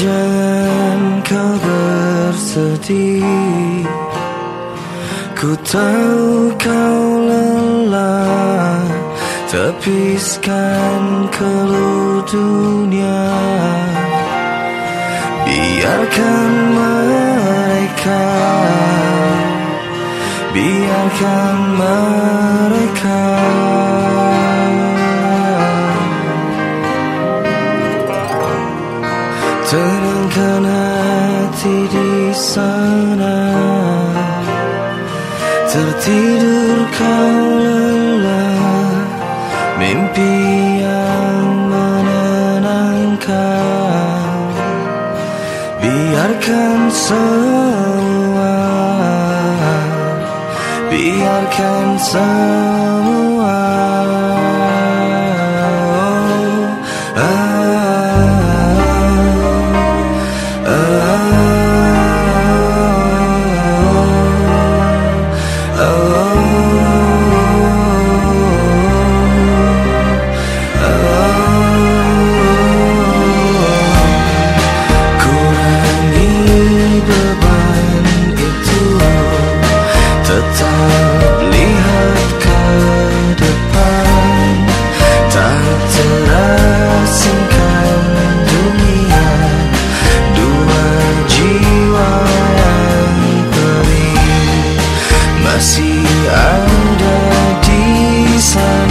jangan kau bersedih. Ku tahu kau lelah Tepiskan keluh dunia. Biarkan mereka Biarkan mereka Tenangkan hati di sana. Tertidur kau lelah. Mimpi yang menenangkan. Biarkan semua. Biarkan semua see under decent.